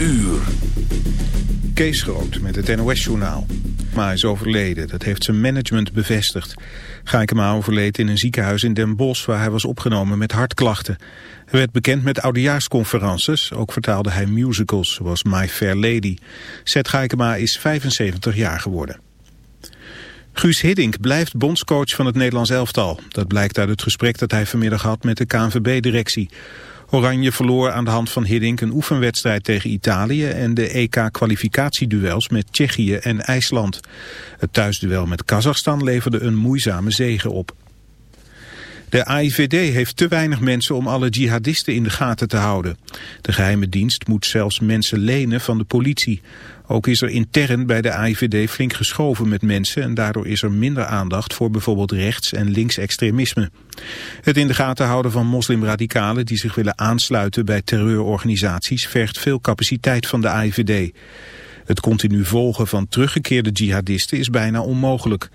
Uur. Kees Groot met het NOS-journaal. Ma is overleden, dat heeft zijn management bevestigd. Gaikema overleed in een ziekenhuis in Den Bosch waar hij was opgenomen met hartklachten. Hij werd bekend met oudejaarsconferences, ook vertaalde hij musicals zoals My Fair Lady. Seth Gaikema is 75 jaar geworden. Guus Hiddink blijft bondscoach van het Nederlands elftal. Dat blijkt uit het gesprek dat hij vanmiddag had met de KNVB-directie. Oranje verloor aan de hand van Hiddink een oefenwedstrijd tegen Italië en de EK-kwalificatieduels met Tsjechië en IJsland. Het thuisduel met Kazachstan leverde een moeizame zege op. De AIVD heeft te weinig mensen om alle jihadisten in de gaten te houden. De geheime dienst moet zelfs mensen lenen van de politie. Ook is er intern bij de AIVD flink geschoven met mensen en daardoor is er minder aandacht voor bijvoorbeeld rechts- en linksextremisme. Het in de gaten houden van moslimradicalen die zich willen aansluiten bij terreurorganisaties vergt veel capaciteit van de AIVD. Het continu volgen van teruggekeerde jihadisten is bijna onmogelijk.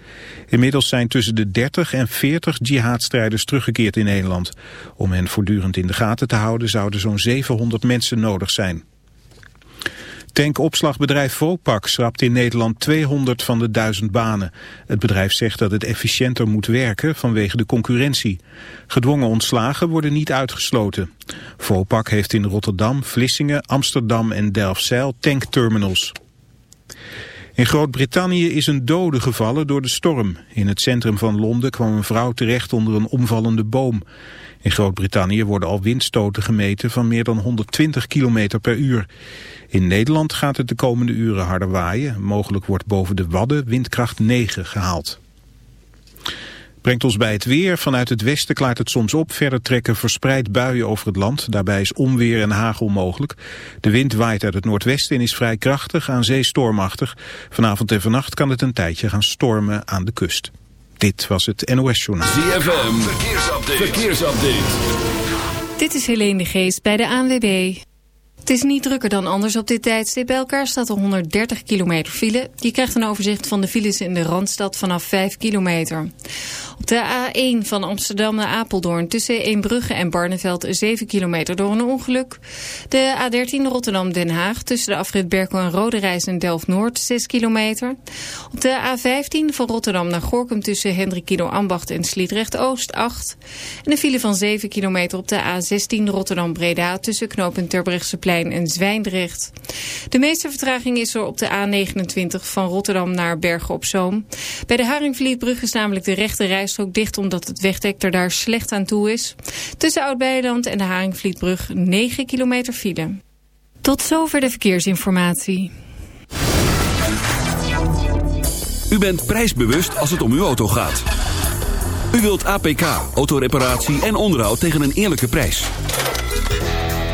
Inmiddels zijn tussen de 30 en 40 jihadstrijders teruggekeerd in Nederland. Om hen voortdurend in de gaten te houden zouden zo'n 700 mensen nodig zijn. Tankopslagbedrijf Vopak schrapt in Nederland 200 van de 1000 banen. Het bedrijf zegt dat het efficiënter moet werken vanwege de concurrentie. Gedwongen ontslagen worden niet uitgesloten. Vopak heeft in Rotterdam, Vlissingen, Amsterdam en Delfzijl tankterminals. In Groot-Brittannië is een dode gevallen door de storm. In het centrum van Londen kwam een vrouw terecht onder een omvallende boom. In Groot-Brittannië worden al windstoten gemeten van meer dan 120 km per uur. In Nederland gaat het de komende uren harder waaien. Mogelijk wordt boven de Wadden windkracht 9 gehaald. Brengt ons bij het weer. Vanuit het westen klaart het soms op. Verder trekken verspreid buien over het land. Daarbij is onweer en hagel mogelijk. De wind waait uit het noordwesten en is vrij krachtig, aan zee stormachtig. Vanavond en vannacht kan het een tijdje gaan stormen aan de kust. Dit was het NOS Journaal. ZFM, verkeersupdate. verkeersupdate. Dit is Helene de Geest bij de ANWB. Het is niet drukker dan anders op dit tijdstip. Bij elkaar staat er 130 kilometer file. Je krijgt een overzicht van de files in de Randstad vanaf 5 kilometer. Op de A1 van Amsterdam naar Apeldoorn tussen Eembrugge en Barneveld 7 kilometer door een ongeluk. De A13 Rotterdam-Den Haag tussen de afrit Berkel en Rode Reis en Delft-Noord 6 kilometer. Op de A15 van Rotterdam naar Gorkum tussen Hendrikido Ambacht en Sliedrecht-Oost 8. En een file van 7 kilometer op de A16 Rotterdam-Breda tussen knooppunt Terbrechtseplein en Zwijndrecht. De meeste vertraging is er op de A29 van Rotterdam naar Bergen op Zoom. Bij de Haringvlietbrug is namelijk de rechte rijstrook dicht omdat het wegdek er daar slecht aan toe is. Tussen Oud-Beijerland en de Haringvlietbrug 9 kilometer file. Tot zover de verkeersinformatie. U bent prijsbewust als het om uw auto gaat. U wilt APK, autoreparatie en onderhoud tegen een eerlijke prijs.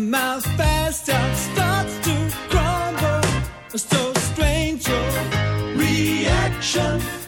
Mouth fast job starts to crumble. So strange your reaction.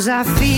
Sometimes I feel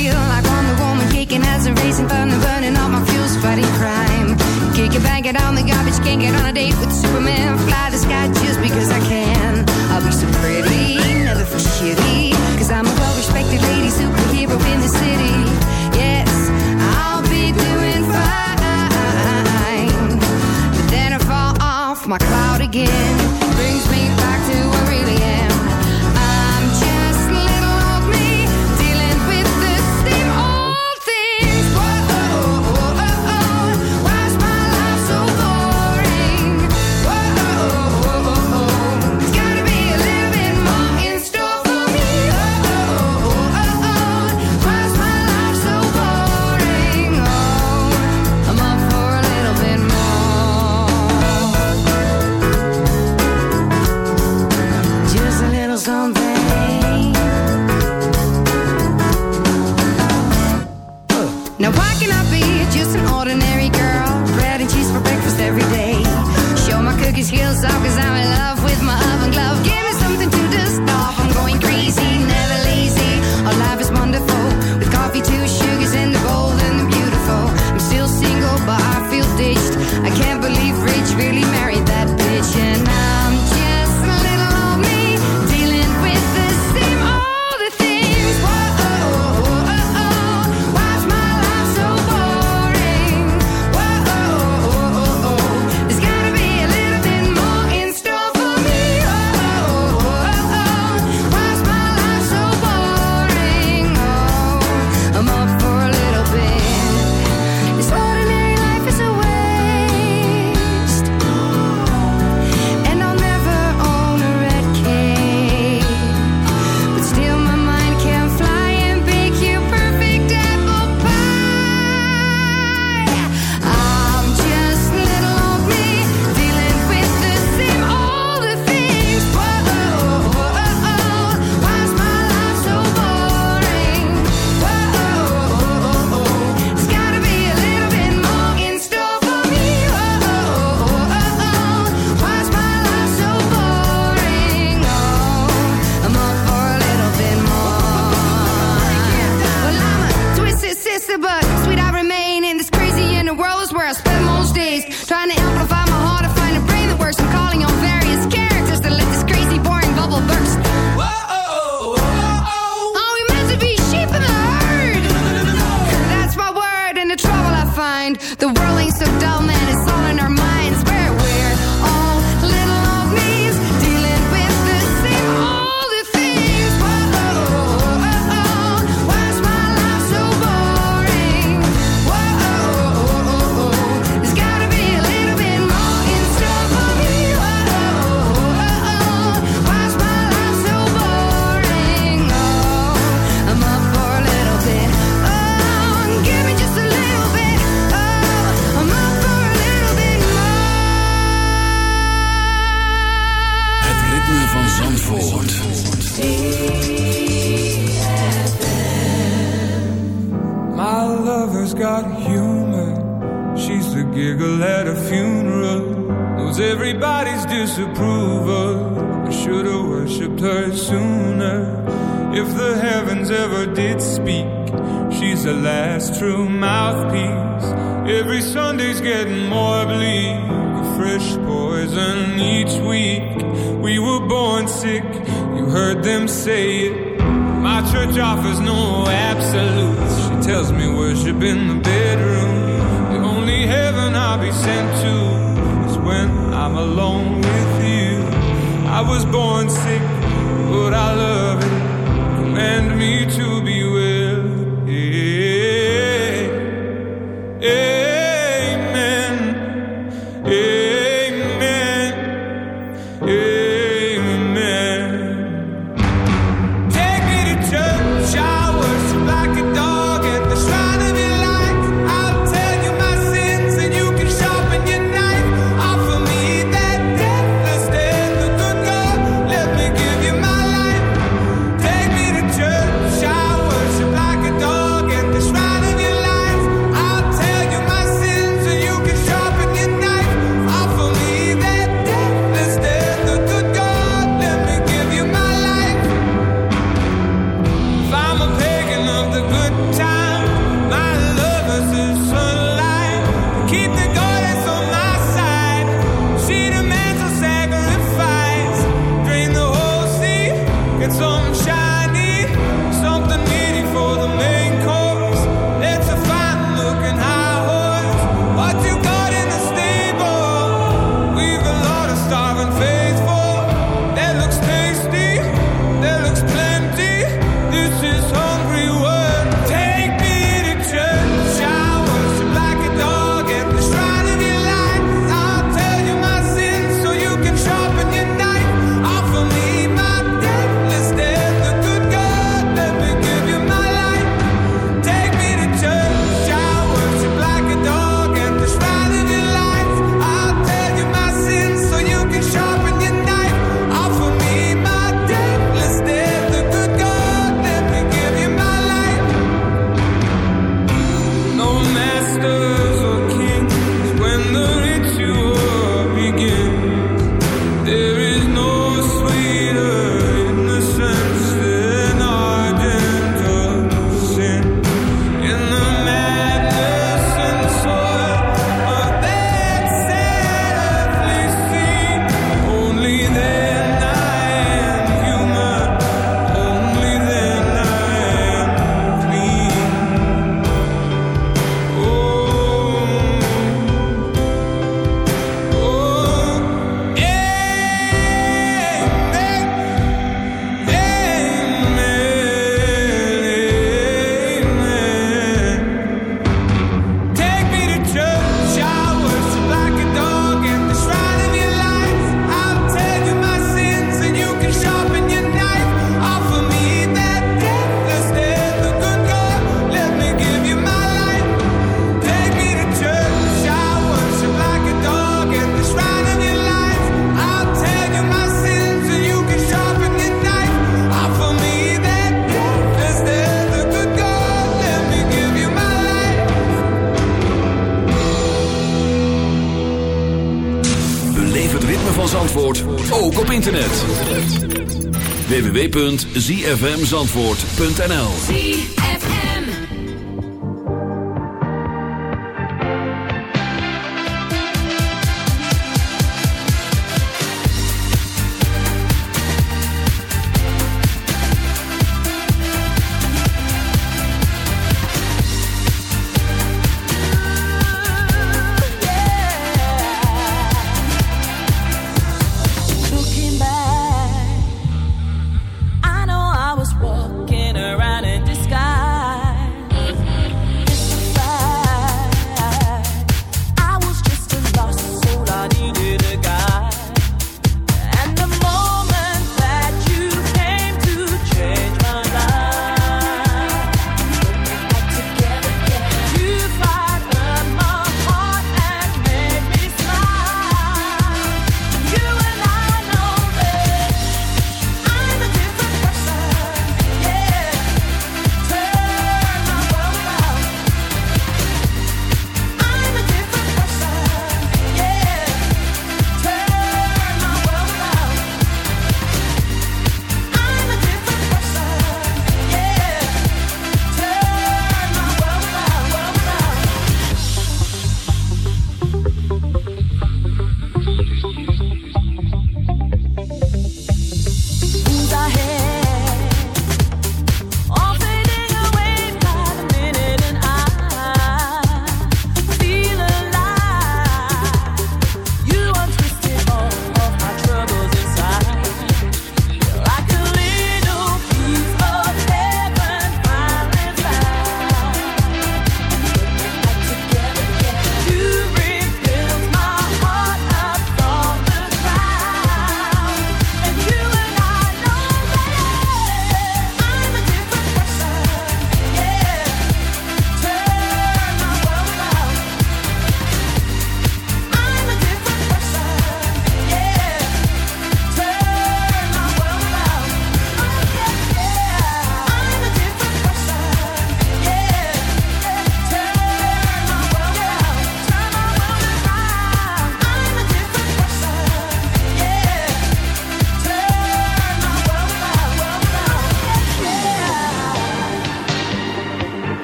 www.zfmzandvoort.nl